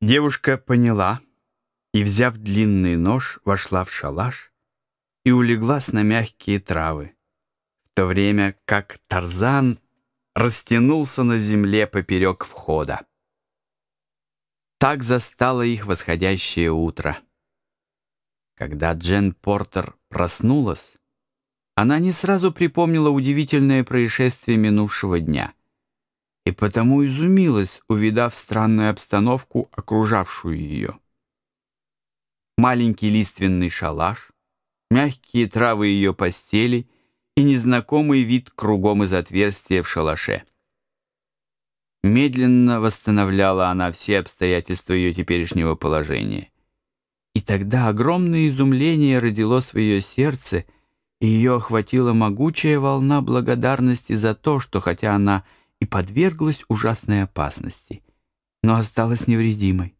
Девушка поняла и, взяв длинный нож, вошла в шалаш и улеглась на мягкие травы, в то время как Тарзан растянулся на земле поперек входа. Так застало их восходящее утро. Когда Джен Портер проснулась, она не сразу припомнила удивительное происшествие минувшего дня и потому изумилась, увидав странную обстановку, окружавшую ее. Маленький лиственный шалаш, мягкие травы ее постели и незнакомый вид кругом из отверстия в шалаше. Медленно восстановляла она все обстоятельства ее теперешнего положения. И тогда огромное изумление родилось в ее сердце, и ее охватила могучая волна благодарности за то, что хотя она и подверглась ужасной опасности, но осталась невредимой.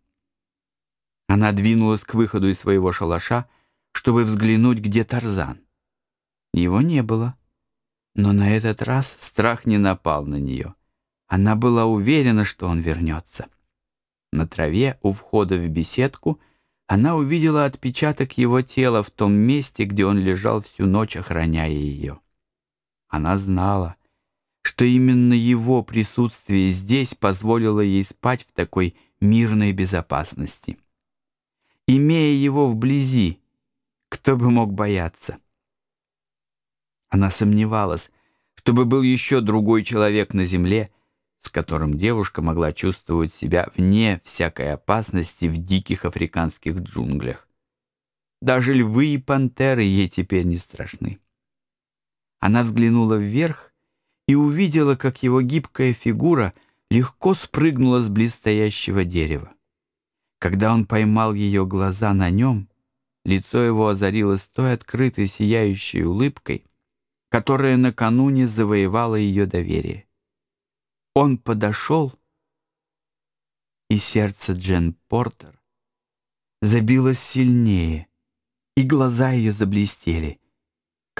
Она двинулась к выходу из своего шалаша, чтобы взглянуть, где Тарзан. Его не было, но на этот раз страх не напал на нее. Она была уверена, что он вернется. На траве у входа в беседку она увидела отпечаток его тела в том месте, где он лежал всю ночь, охраняя ее. Она знала, что именно его присутствие здесь позволило ей спать в такой мирной безопасности. Имея его вблизи, кто бы мог бояться? Она сомневалась, чтобы был еще другой человек на земле, с которым девушка могла чувствовать себя вне всякой опасности в диких африканских джунглях. Даже львы и пантеры ей теперь не страшны. Она взглянула вверх и увидела, как его гибкая фигура легко спрыгнула с близстоящего дерева. Когда он поймал ее глаза на нем, лицо его озарилось той открытой сияющей улыбкой, которая накануне завоевала ее доверие. Он подошел, и сердце Джен Портер забилось сильнее, и глаза ее заблестели,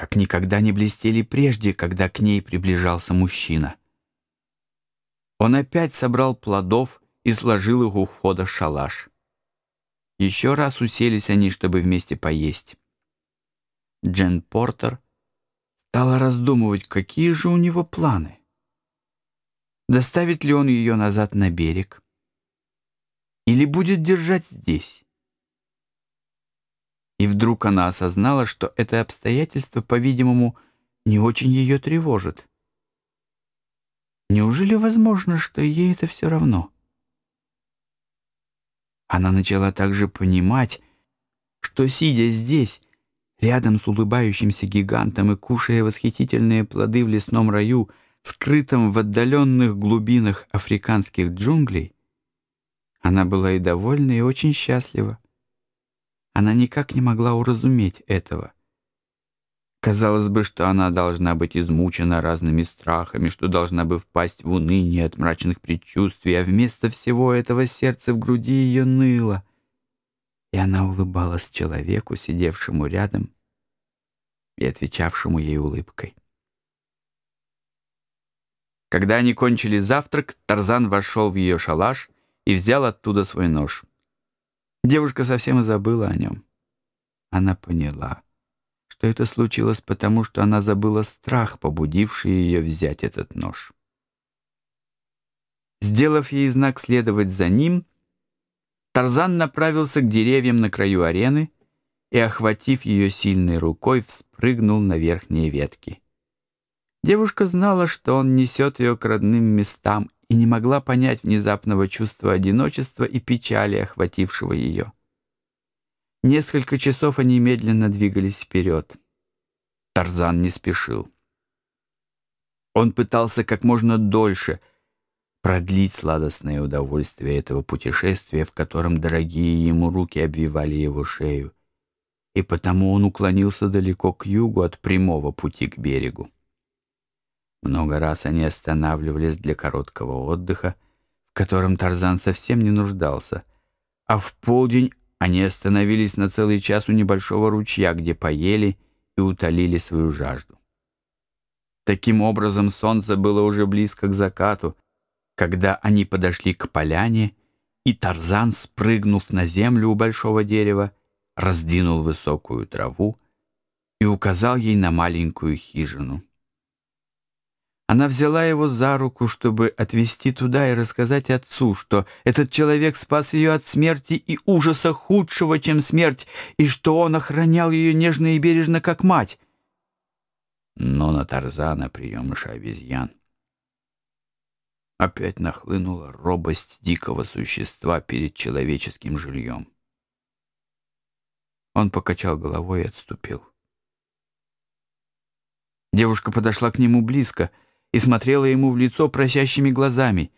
как никогда не блестели прежде, когда к ней приближался мужчина. Он опять собрал плодов и сложил их у входа в шалаш. Еще раз уселись они, чтобы вместе поесть. Джен Портер стала раздумывать, какие же у него планы. Доставит ли он ее назад на берег? Или будет держать здесь? И вдруг она осознала, что это обстоятельство, по-видимому, не очень ее тревожит. Неужели возможно, что ей это все равно? Она начала также понимать, что, сидя здесь, рядом с улыбающимся гигантом и кушая восхитительные плоды в лесном раю, скрытом в отдаленных глубинах африканских джунглей, она была и довольна, и очень счастлива. Она никак не могла уразуметь этого. Казалось бы, что она должна быть измучена разными страхами, что должна бы впасть в уныние от мрачных предчувствий, а вместо всего этого сердце в груди ее ныло. И она улыбалась человеку, сидевшему рядом и отвечавшему ей улыбкой. Когда они кончили завтрак, Тарзан вошел в ее шалаш и взял оттуда свой нож. Девушка совсем и забыла о нем. Она поняла, что это случилось потому, что она забыла страх, побудивший ее взять этот нож. Сделав ей знак следовать за ним, Тарзан направился к деревьям на краю арены и, охватив ее сильной рукой, вспрыгнул на верхние ветки. Девушка знала, что он несет ее к родным местам и не могла понять внезапного чувства одиночества и печали, охватившего ее. Несколько часов они медленно двигались вперед. Тарзан не спешил. Он пытался как можно дольше продлить сладостное удовольствие этого путешествия, в котором дорогие ему руки обвивали его шею, и потому он уклонился далеко к югу от прямого пути к берегу. Много раз они останавливались для короткого отдыха, в котором Тарзан совсем не нуждался, а в полдень они остановились на целый час у небольшого ручья, где поели и утолили свою жажду. Таким образом, солнце было уже близко к закату, когда они подошли к поляне, и Тарзан, спрыгнув на землю у большого дерева, раздвинул высокую траву и указал ей на маленькую хижину. Она взяла его за руку, чтобы отвезти туда и рассказать отцу, что этот человек спас ее от смерти и ужаса худшего, чем смерть, и что он охранял ее нежно и бережно, как мать. Но на Тарзана, приемыша обезьян, опять нахлынула робость дикого существа перед человеческим жильем. Он покачал головой и отступил. Девушка подошла к нему близко — и смотрела ему в лицо просящими глазами.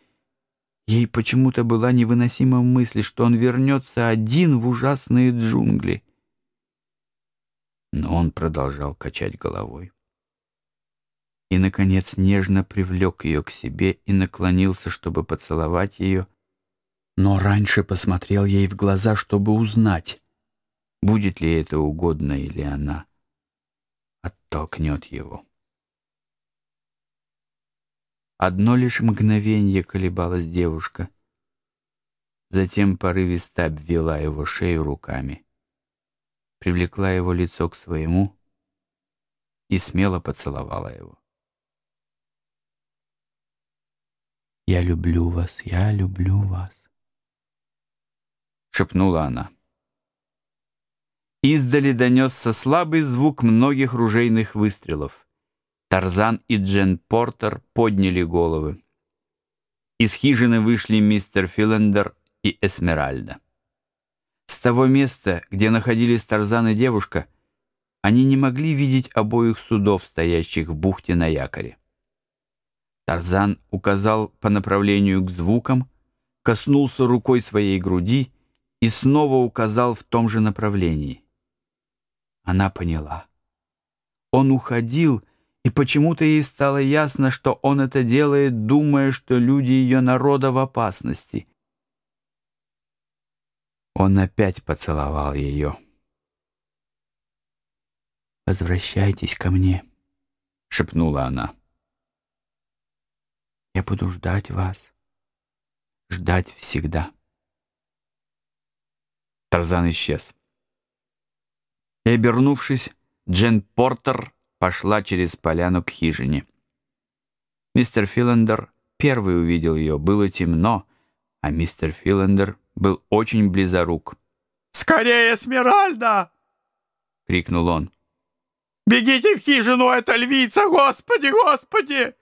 Ей почему-то была невыносима мысль, что он вернется один в ужасные джунгли. Но он продолжал качать головой. И, наконец, нежно привлек ее к себе и наклонился, чтобы поцеловать ее, но раньше посмотрел ей в глаза, чтобы узнать, будет ли это угодно или она оттолкнет его. Одно лишь мгновенье колебалась девушка. Затем порывисто обвела его шею руками, привлекла его лицо к своему и смело поцеловала его. «Я люблю вас, я люблю вас», — шепнула она. Издали донесся слабый звук многих ружейных выстрелов. Тарзан и Джен Портер подняли головы. Из хижины вышли мистер Филендер и Эсмеральда. С того места, где находились Тарзан и девушка, они не могли видеть обоих судов, стоящих в бухте на якоре. Тарзан указал по направлению к звукам, коснулся рукой своей груди и снова указал в том же направлении. Она поняла. Он уходил, и почему-то ей стало ясно, что он это делает, думая, что люди ее народа в опасности. Он опять поцеловал ее. «Возвращайтесь ко мне», — шепнула она. «Я буду ждать вас, ждать всегда». Тарзан исчез. И, обернувшись, Джен Портер пошла через поляну к хижине. Мистер Филандер первый увидел ее. Было темно, а мистер Филандер был очень близорук. «Скорее, Смиральда!» — крикнул он. «Бегите в хижину, это львица! Господи, господи!»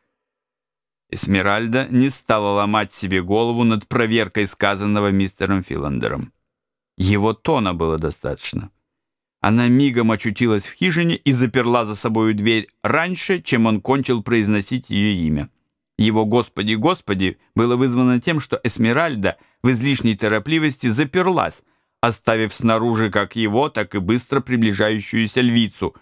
Эсмеральда не стала ломать себе голову над проверкой сказанного мистером Филандером. Его тона было достаточно. Она мигом очутилась в хижине и заперла за собою дверь раньше, чем он кончил произносить ее имя. Его «Господи, Господи» было вызвано тем, что Эсмеральда в излишней торопливости заперлась, оставив снаружи как его, так и быстро приближающуюся львицу.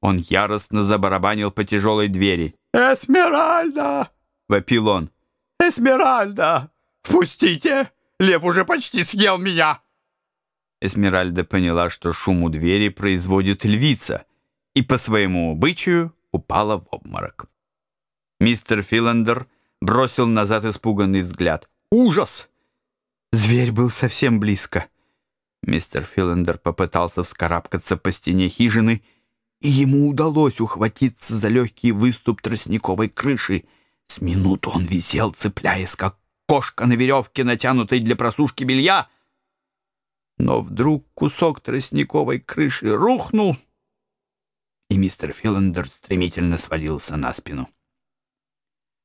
Он яростно забарабанил по тяжелой двери. «Эсмеральда!» — вопил он. «Эсмеральда! Впустите! Лев уже почти съел меня!» Эсмеральда поняла, что шум у двери производит львица, и по своему обычаю упала в обморок. Мистер Филандер бросил назад испуганный взгляд. «Ужас!» Зверь был совсем близко. Мистер Филандер попытался вскарабкаться по стене хижины, и ему удалось ухватиться за легкий выступ тростниковой крыши. С минуту он висел, цепляясь, как кошка на веревке, натянутой для просушки белья — но вдруг кусок тростниковой крыши рухнул, и мистер Филлендер стремительно свалился на спину.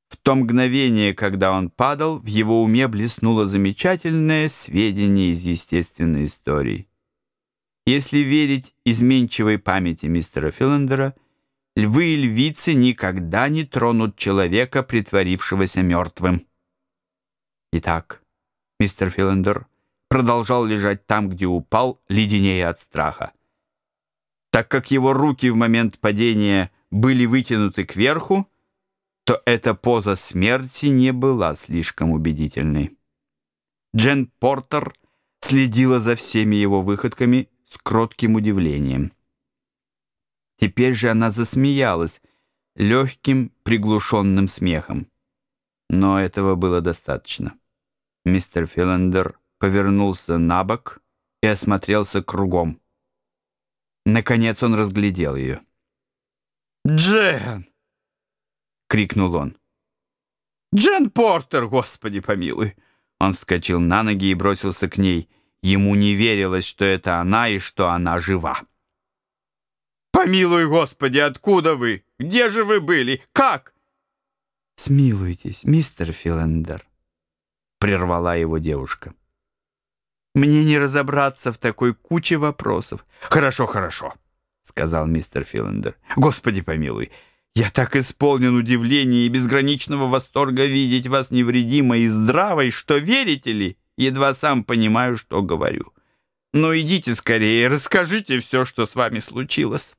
В то мгновение, когда он падал, в его уме блеснуло замечательное сведение из естественной истории. Если верить изменчивой памяти мистера Филлендера, львы и львицы никогда не тронут человека, притворившегося мертвым. Итак, мистер Филлендер продолжал лежать там, где упал, леденее от страха. Так как его руки в момент падения были вытянуты кверху, то эта поза смерти не была слишком убедительной. Джен Портер следила за всеми его выходками с кротким удивлением. Теперь же она засмеялась легким приглушенным смехом. Но этого было достаточно. Мистер Филлендер повернулся на бок и осмотрелся кругом. Наконец он разглядел ее. «Джен!» — крикнул он. «Джен Портер, Господи помилуй!» Он вскочил на ноги и бросился к ней. Ему не верилось, что это она и что она жива. «Помилуй, Господи, откуда вы? Где же вы были? Как?» «Смилуйтесь, мистер Филендер», — прервала его девушка. «Мне не разобраться в такой куче вопросов». «Хорошо, хорошо», — сказал мистер Филендер. «Господи помилуй, я так исполнен удивления и безграничного восторга видеть вас невредимой и здравой, что, верите ли, едва сам понимаю, что говорю. Но идите скорее, расскажите все, что с вами случилось».